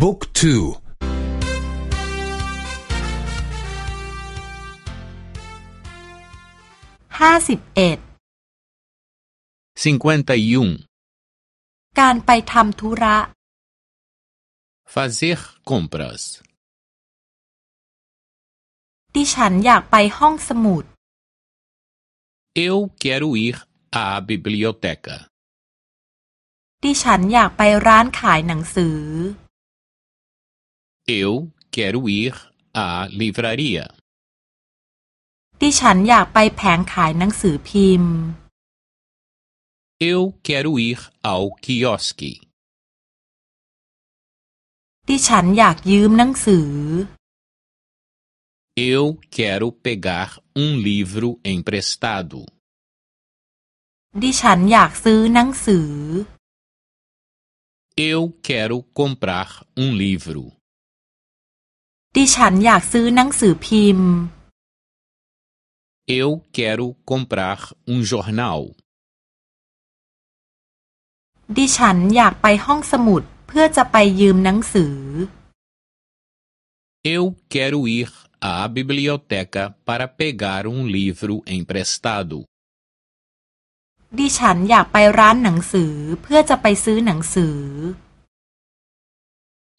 บุ๊กทูห้าสิบเอ็ด 51. การไปทำธุระ Fazer compras. ดิฉันอยากไปห้องสมุด Eu quero ir à biblioteca. ดิฉันอยากไปร้านขายหนังสือ Eu quero ir à livraria. ดิฉันอยากไปแผงขายหนังสือพิมพ์ Eu quero ir ao quiosque. ดิฉันอยากยืมหนังสือ Eu quero pegar um livro emprestado. ดิฉันอยากซื้อหนังสือ Eu quero comprar um livro. ดิฉันอยากซื้อหนังสือพิมพ์ Eu quero comprar um jornal. ดิฉันอยากไปห้องสมุดเพื่อจะไปยืมหนังสือ Eu quero ir à biblioteca para pegar um livro emprestado. ดิฉันอยากไปร้านหนังสือเพื่อจะไปซื้อหนังสือ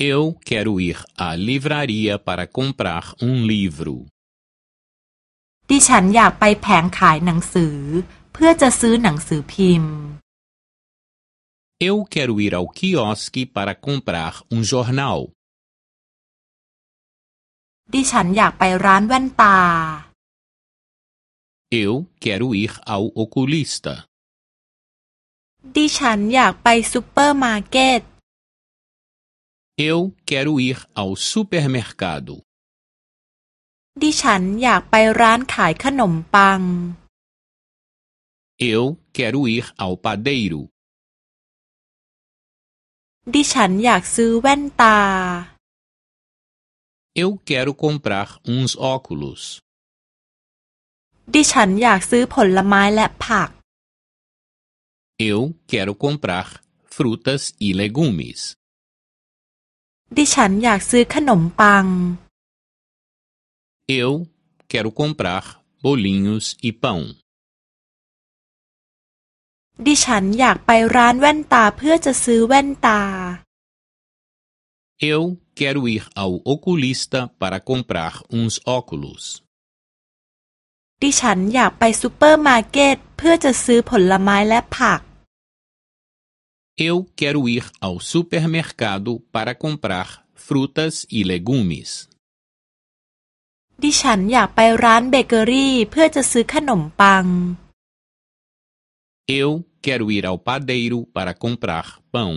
Eu quero ir à livraria para comprar um livro. ดิฉันอยากไปแผงขายหนังสือ เพื่อจะซื้อหนังสือพิมพ์ Eu quero ir ao quiosque para comprar um jornal. ดิฉันอยากไปร้านแว่นตา Eu quero ir ao oculista. ดิฉันอยากไปซูเปอร์มาร์เก็ต Eu quero ir ao supermercado. ดิฉันอยากไปร้านขายขนมปัง Eu quero ir ao padeiro. ดิฉันอยากซื้อแว่นตา Eu quero comprar uns óculos. ดิฉันอยากซื้อผลไม้และผัก Eu quero comprar frutas e legumes. ดิฉันอยากซื้อขนมปัง Eu quero comprar bolinhos e pão. ดิฉันอยากไปร้านแว่นตาเพื่อจะซื้อแว่นตา Eu quero ir ao oculista para comprar uns óculos. ดิฉันอยากไปซูเปอร์มาร์เก็ตเพื่อจะซื้อผลไม้และผัก Eu quero ir ao supermercado para comprar frutas e legumes. ดิฉันอยากไปร้านเบเกอรี่เพื่อจะซื้อขนมปัง Eu quero ir ao padeiro para comprar pão.